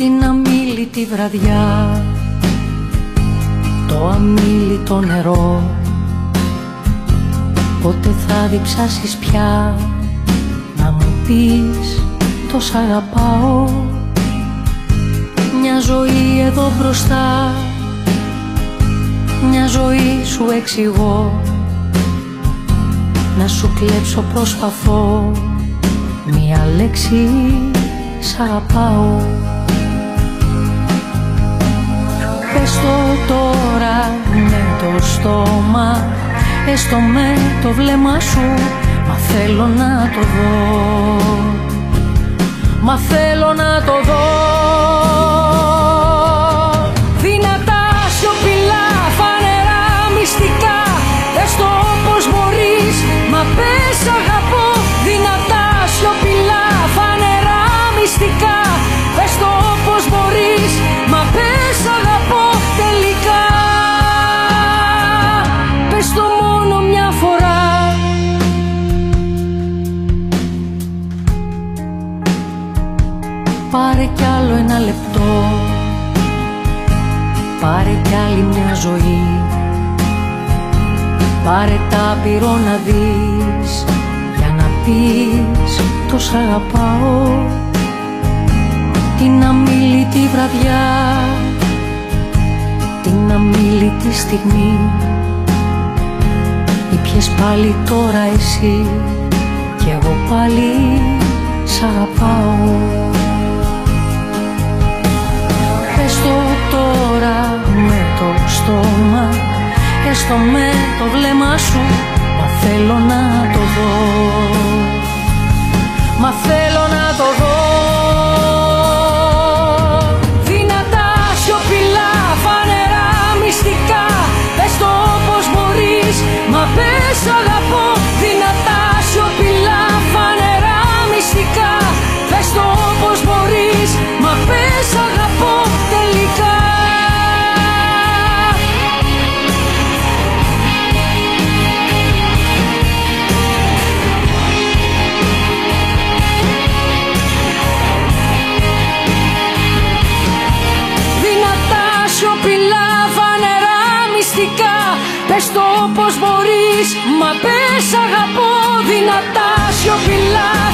την αμήλυτη βραδιά το αμήλυτο νερό. Πότε θα διψάσεις πια να μου πεις τος σ' αγαπάω Μια ζωή εδώ μπροστά Μια ζωή σου εξηγώ. Να σου κλέψω προσπαθώ Μια λέξη σ' αγαπάω Πες το τώρα με το στόμα. Έστω με το βλέμμα σου Μα θέλω να το δω Πάρε κι άλλο ένα λεπτό. Πάρε κι άλλη μια ζωή. Πάρε τα πυρό να δεις. Για να πεις τος σ' αγαπάω. Την αμήλυτη βραδιά. Την αμήλυτη στιγμή. Ήπιες πάλι τώρα εσύ. Κι εγώ πάλι σ' αγαπάω Έστω με το βλέμμα σου Μα θέλω να το δω Πες το όπως μπορείς Μα πες αγαπώ Δυνατά σιωπηλά